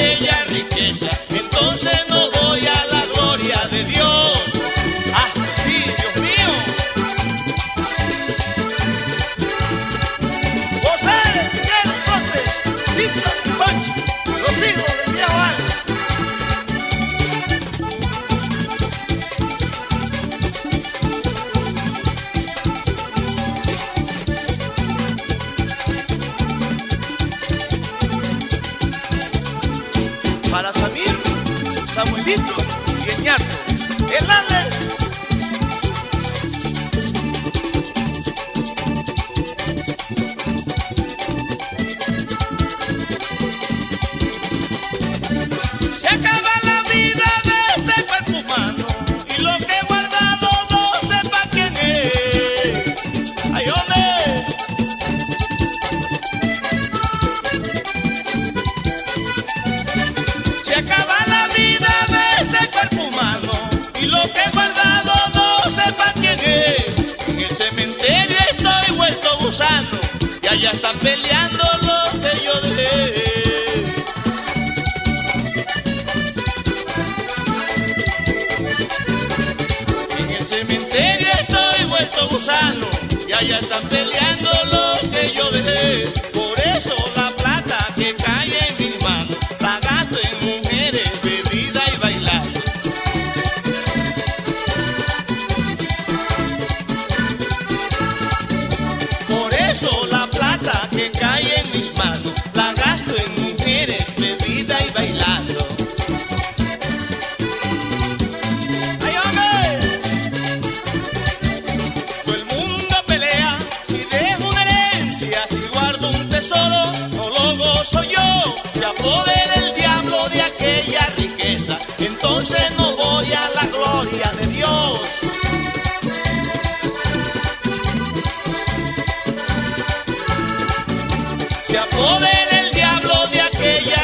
yeah. para Samir, Samuelito y el el Acaba la vida de este cuerpo humano y lo que he guardado no sepan quién es. En el cementerio estoy vuelto gusano, y allá están peleando lo que yo dejé. En el cementerio estoy vuelto gusano, y allá están peleando lo que yo dejé. se apodera el diablo de aquella